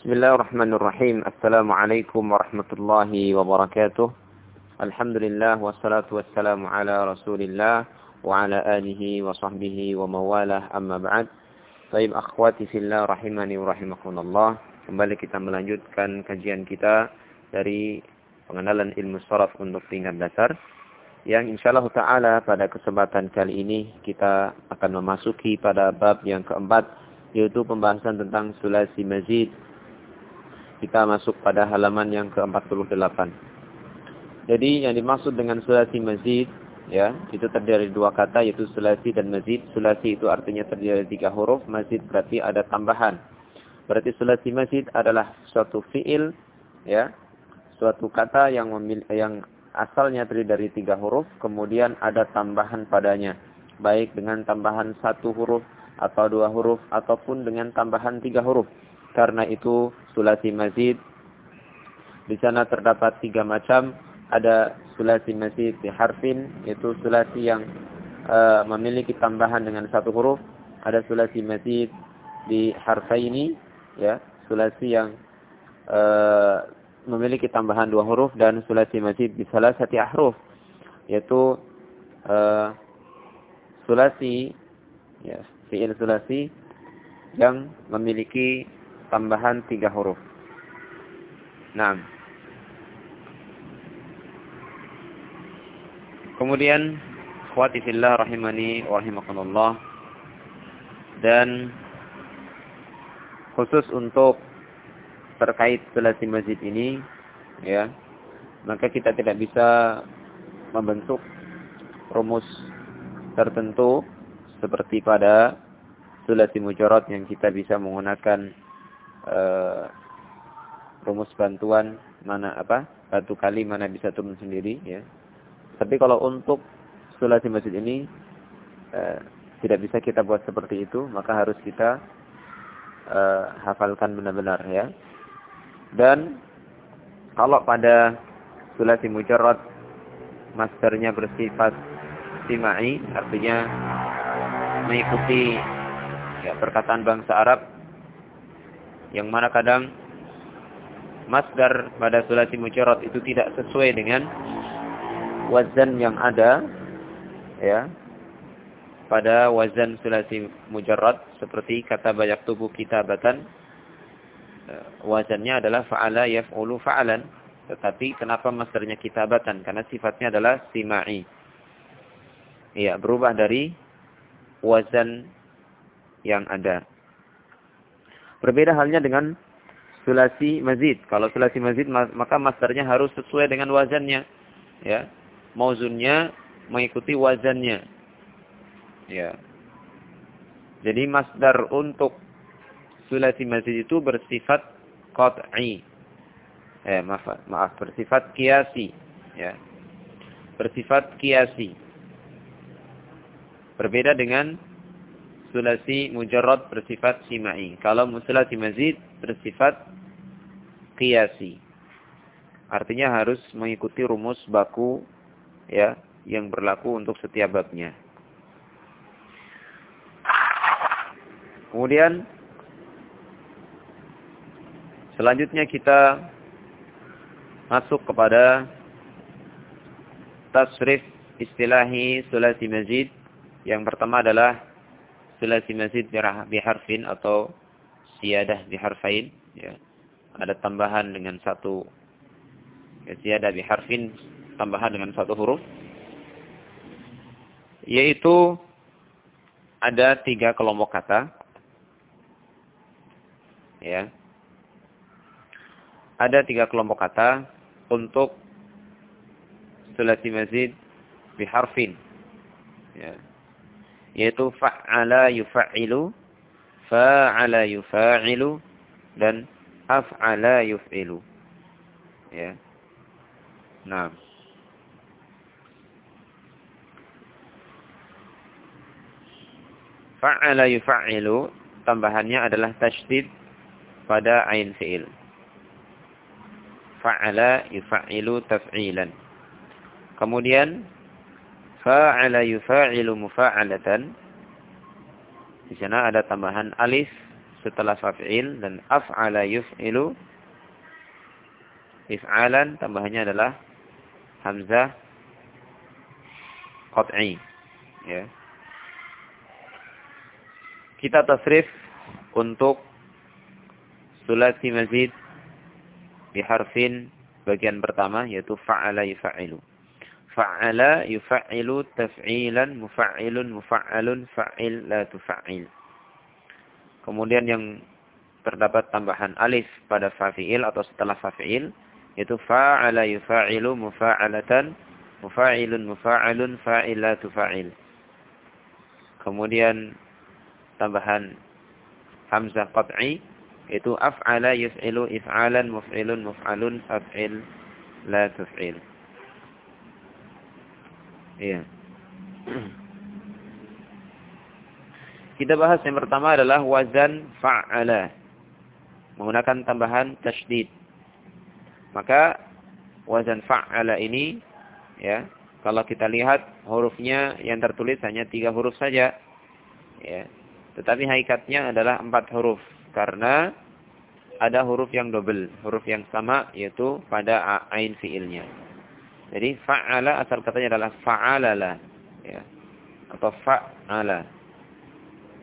بسم الله الرحمن الرحيم السلام عليكم ورحمة الله وبركاته الحمد لله والصلاة والسلام على رسول الله وعلى آله وصحبه ومواله أما بعد طيب أخواتي في الله رحمني ورحمكم الله kembali kita melanjutkan kajian kita dari pengenalan ilmu saraf untuk tingkat dasar yang insyaallah taala pada kesempatan kali ini kita akan memasuki pada bab yang keempat yaitu pembahasan tentang sulasi mazid kita masuk pada halaman yang ke-48. Jadi yang dimaksud dengan sulasi mazid ya, itu terdiri dari dua kata yaitu sulasi dan mazid. Sulasi itu artinya terdiri dari tiga huruf, mazid berarti ada tambahan. Berarti sulasi mazid adalah suatu fiil ya, suatu kata yang memil yang asalnya terdiri dari tiga huruf, kemudian ada tambahan padanya, baik dengan tambahan satu huruf atau dua huruf ataupun dengan tambahan tiga huruf. Karena itu sulasi mazid di sana terdapat tiga macam. Ada sulasi mazid di harfin, yaitu sulasi yang uh, memiliki tambahan dengan satu huruf. Ada sulasi mazid di harfaini, ya, sulasi yang uh, memiliki tambahan dua huruf dan sulasi mazid di salah satu ahruf, yaitu uh, sulasi, ya, fiil sulasi yang memiliki tambahan tiga huruf. Nah. Kemudian khawati fillah rahimani wa rahimakumullah dan khusus untuk terkait selasi masjid ini ya maka kita tidak bisa membentuk rumus tertentu seperti pada sulasi mujarad yang kita bisa menggunakan uh, rumus bantuan mana apa satu kali mana bisa turun sendiri ya. Tapi kalau untuk sulasi masjid ini uh, tidak bisa kita buat seperti itu maka harus kita uh, hafalkan benar-benar ya. Dan kalau pada sulasi mujarrad masternya bersifat simai artinya mengikuti ya perkataan bangsa Arab yang mana kadang masdar pada sulasi mujarrad itu tidak sesuai dengan wazan yang ada ya. Pada wazan sulasi mujarrad seperti kata banyak tubuh kitabatan eh, wazannya adalah fa'ala yaf'ulu fa'alan. Tetapi kenapa masdarnya kitabatan karena sifatnya adalah simai. Ya berubah dari wazan yang ada Berbeda halnya dengan sulasi mazid. Kalau sulasi mazid maka masdarnya harus sesuai dengan wazannya. Ya. Mauzunnya mengikuti wazannya. Ya. Jadi masdar untuk sulasi mazid itu bersifat qat'i. Eh, maaf, maaf, bersifat kiasi. Ya. Bersifat kiasi. Berbeda dengan sulasi mujarrad bersifat simai. Kalau sulasi mazid bersifat qiyasi. Artinya harus mengikuti rumus baku ya yang berlaku untuk setiap babnya. Kemudian selanjutnya kita masuk kepada tasrif istilahi sulasi mazid. Yang pertama adalah sulasi mazid biharfin atau siyadah biharfain ya. Ada tambahan dengan satu ya, siyadah biharfin tambahan dengan satu huruf. Yaitu ada tiga kelompok kata ya. Ada tiga kelompok kata untuk sulasi mazid biharfin ya yaitu fa'ala yufa'ilu, fa'ala yufa'ilu dan af'ala yuf'ilu. Ya. Nah. Fa'ala yufa'ilu tambahannya adalah tasydid pada ain fi'il. Fa'ala yufa'ilu taf'ilan. Kemudian fa'ala yufa'ilu mufa'alatan. Di sana ada tambahan alif setelah fa'il dan af'ala yuf'ilu. If'alan tambahannya adalah hamzah qat'i. Ya. Kita tasrif untuk sulasi mazid di harfin bagian pertama yaitu fa'ala yufa'ilu fa'ala yufa'ilu taf'ilan mufa'ilun mufa'alun fa'il la tufa'il. Kemudian yang terdapat tambahan alif pada fa'il atau setelah fa'il yaitu fa'ala yufa'ilu mufa'alatan mufa'ilun mufa'alun fa'il kemudian tambahan hamzah qat'i yaitu af'ala yuf'ilu if'alan muf'ilun muf'alun fa'il la tuf'il iya kita bahas yang pertama adalah wazan fa'ala menggunakan tambahan tasydid maka wazan fa'ala ini ya, kalau kita lihat hurufnya yang tertulis hanya tiga huruf saja. Ya. Tetapi hakikatnya adalah empat huruf karena ada huruf yang double, huruf yang sama yaitu pada ain fiilnya. Jadi fa'ala asal katanya adalah fa'alala ya. Atau fa'ala.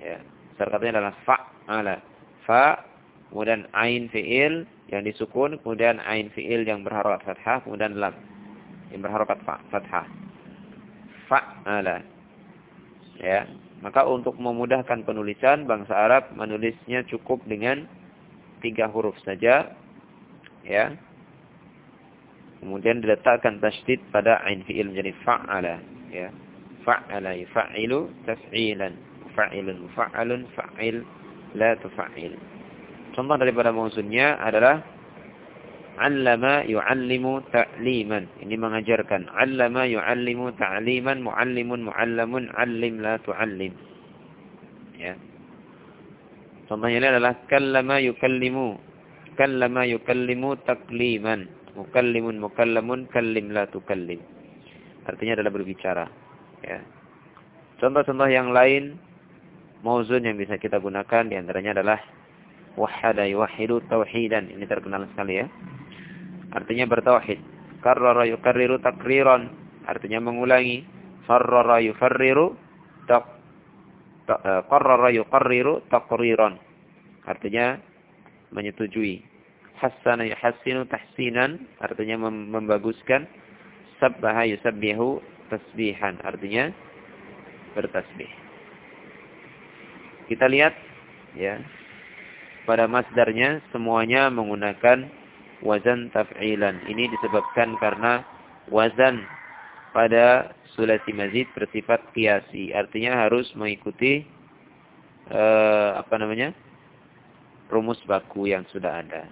Ya. Asal katanya adalah fa'ala. Fa kemudian ain fiil yang disukun, kemudian ain fiil yang berharokat fathah, kemudian lam yang berharokat fathah. Fa'ala. Ya. Maka untuk memudahkan penulisan, bangsa Arab menulisnya cukup dengan tiga huruf saja. Ya. Kemudian diletakkan tasydid pada ain fiil menjadi fa'ala. Ya. Fa'ala yufa'ilu taf'ilan. Fa'ilun fa'alun fa'il la tufa'il. Contoh daripada mausunnya adalah allama yu'allimu ta'liman. Ini mengajarkan. Allama yu'allimu ta'liman, mu'allimun mu'allamun, allim la tu'allim. Ya. Contohnya ini adalah kallama yukallimu. Kallama yukallimu takliman. Mukallimun mukallamun, kallim la tukallim. Artinya adalah berbicara. Ya. Contoh-contoh yang lain, mauzun yang bisa kita gunakan di antaranya adalah wahada yuwahidu tauhidan. Ini terkenal sekali ya. Artinya bertauhid. Karrara yukarriru takriran. Artinya mengulangi. Farrara yufarriru tak eh, qarrara yuqarriru taqriran. Artinya menyetujui. Hassana yuhassinu tahsinan. Artinya membaguskan. Sabbaha yusabbihu tasbihan. Artinya bertasbih. Kita lihat ya pada masdarnya semuanya menggunakan wazan taf'ilan. Ini disebabkan karena wazan pada sulasi mazid bersifat kiasi. Artinya harus mengikuti uh, apa namanya? rumus baku yang sudah ada.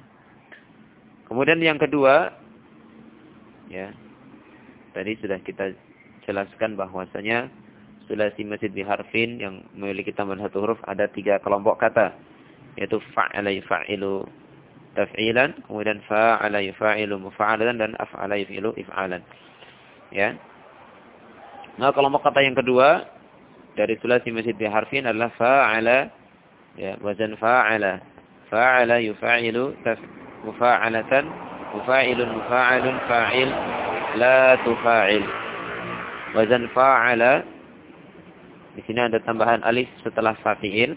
Kemudian yang kedua ya. Tadi sudah kita jelaskan bahwasanya sulasi mazid biharfin yang memiliki tambahan satu huruf ada tiga kelompok kata yaitu fa'ala yufa'ilu taf'ilan, kemudian fa'ala yufa'ilu mufa'alan dan af'ala yufi'ilu if'alan. Ya. Nah, kelompok kata yang kedua dari sulasi masjid harfin adalah fa'ala ya, wazan fa'ala. Fa'ala yufa'ilu taf mufa'alatan, mufa'ilun mufa'alun fa'il la tufa'il. Wazan fa'ala di sini ada tambahan alif setelah fa'il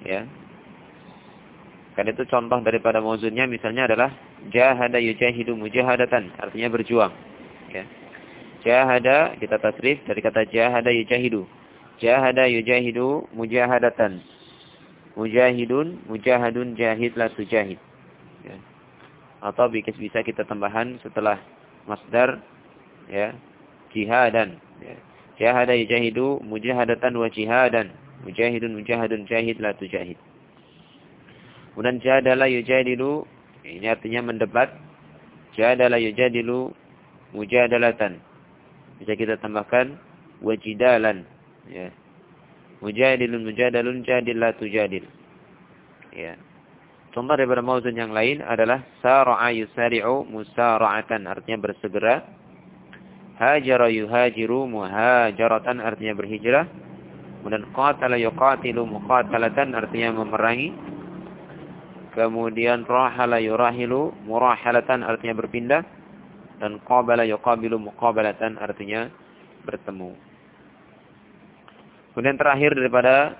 ya karena itu contoh daripada mauzunnya misalnya adalah jahada yujahidu mujahadatan, artinya berjuang. Ya. Jahada kita tasrif dari kata jahada yujahidu. Jahada yujahidu mujahadatan. Mujahidun, mujahadun, jahid la tujahid. Atau bisa kita tambahan setelah masdar ya, jihadan. Ya. Jahada yujahidu mujahadatan wa jihadan. Mujahidun, mujahadun, jahid la tujahid. Kemudian jadala yujadilu ini artinya mendebat. Jadala yujadilu mujadalatan. Bisa kita tambahkan wajidalan ya. Mujadilun mujadalun jadil la tujadil. Ya. Contoh daripada mauzun yang lain adalah sara'a yusari'u musara'atan artinya bersegera. Hajara yuhajiru muhajaratan artinya berhijrah. Kemudian qatala yuqatilu muqatalatan artinya memerangi. Kemudian rahala yurahilu murahalatan artinya berpindah. Dan qabala yuqabilu muqabalatan artinya bertemu. Kemudian terakhir daripada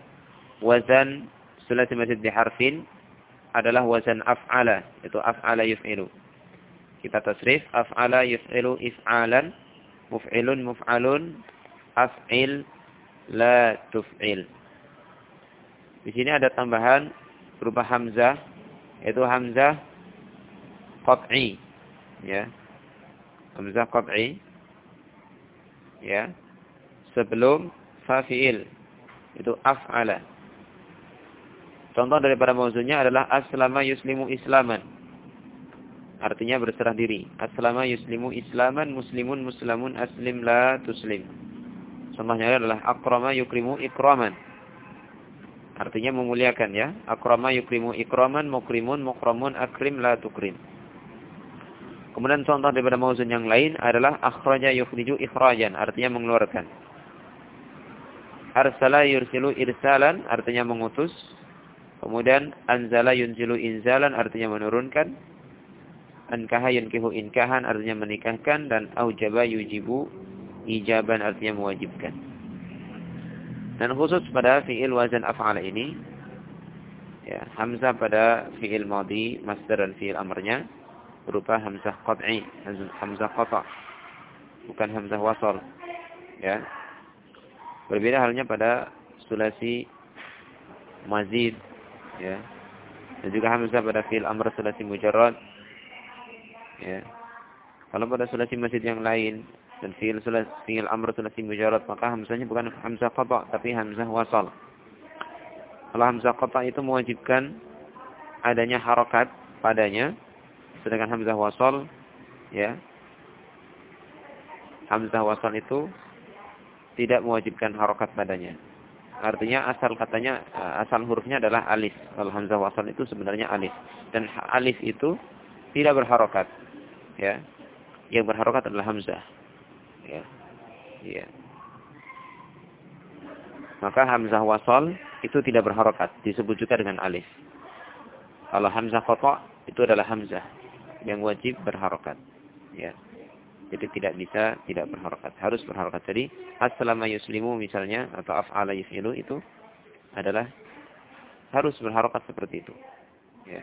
wazan sulasi mazid biharfin adalah wazan af'ala, itu af'ala yuf'ilu. Kita tasrif af'ala yuf'ilu if'alan, muf'ilun muf'alun, af'il la tuf'il. Di sini ada tambahan berupa hamzah, yaitu hamzah qat'i. Ya. Hamzah qat'i. Ya. Sebelum fa'il. Itu af'ala. Contoh daripada mauzunya adalah aslama yuslimu islaman. Artinya berserah diri. Aslama yuslimu islaman muslimun muslamun aslim la tuslim. Contohnya adalah akrama yukrimu ikraman. Artinya memuliakan ya. Akrama yukrimu ikraman, mukrimun, mukramun, akrim, la tukrim. Kemudian contoh daripada mauzun yang lain adalah akhraja yukhriju ikhrajan. Artinya mengeluarkan. Arsala yursilu irsalan. Artinya mengutus. Kemudian anzala yunzilu inzalan. Artinya menurunkan. Ankaha yunkihu inkahan. Artinya menikahkan. Dan aujaba yujibu ijaban artinya mewajibkan. Dan khusus pada fi'il wazan af'ala ini, ya, hamzah pada fi'il madhi, masdar dan fi'il amrnya, berupa hamzah qat'i, hamzah qata' bukan hamzah wasal. Ya. Berbeda halnya pada sulasi mazid, ya. Dan juga hamzah pada fi'il amr sulasi mujarrad. Ya. Kalau pada sulasi mazid yang lain, dan fiil sulas fiil amr sulasi mujarrad maka hamzahnya bukan hamzah qata tapi hamzah wasal. Kalau hamzah qata itu mewajibkan adanya harokat padanya sedangkan hamzah wasal ya hamzah wasal itu tidak mewajibkan harokat padanya. Artinya asal katanya asal hurufnya adalah alif. Kalau hamzah wasal itu sebenarnya alif dan alif itu tidak berharokat. Ya. Yang berharokat adalah hamzah ya. Ya. Maka hamzah wasal itu tidak berharokat, disebut juga dengan alif. Kalau hamzah qata itu adalah hamzah yang wajib berharokat. Ya. Jadi tidak bisa tidak berharokat, harus berharokat. Jadi assalamu yuslimu misalnya atau af'ala yuf'ilu itu adalah harus berharokat seperti itu. Ya.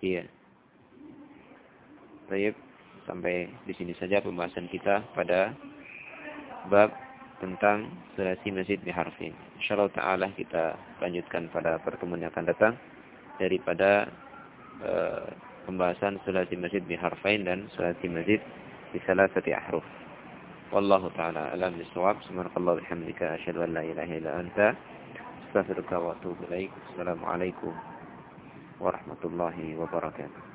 Iya. Baik. Sampai di sini saja pembahasan kita pada bab tentang surasi masjid biharfin. Insyaallah taala kita lanjutkan pada pertemuan yang akan datang daripada uh, pembahasan surasi masjid biharfain dan surasi masjid بثلاثة أحرف. والله تعالى أعلم بالصواب. سبحانك الله بحمدك أشهد أن لا إله إلا أنت أستغفرك وأتوب إليك. السلام عليكم ورحمة الله وبركاته.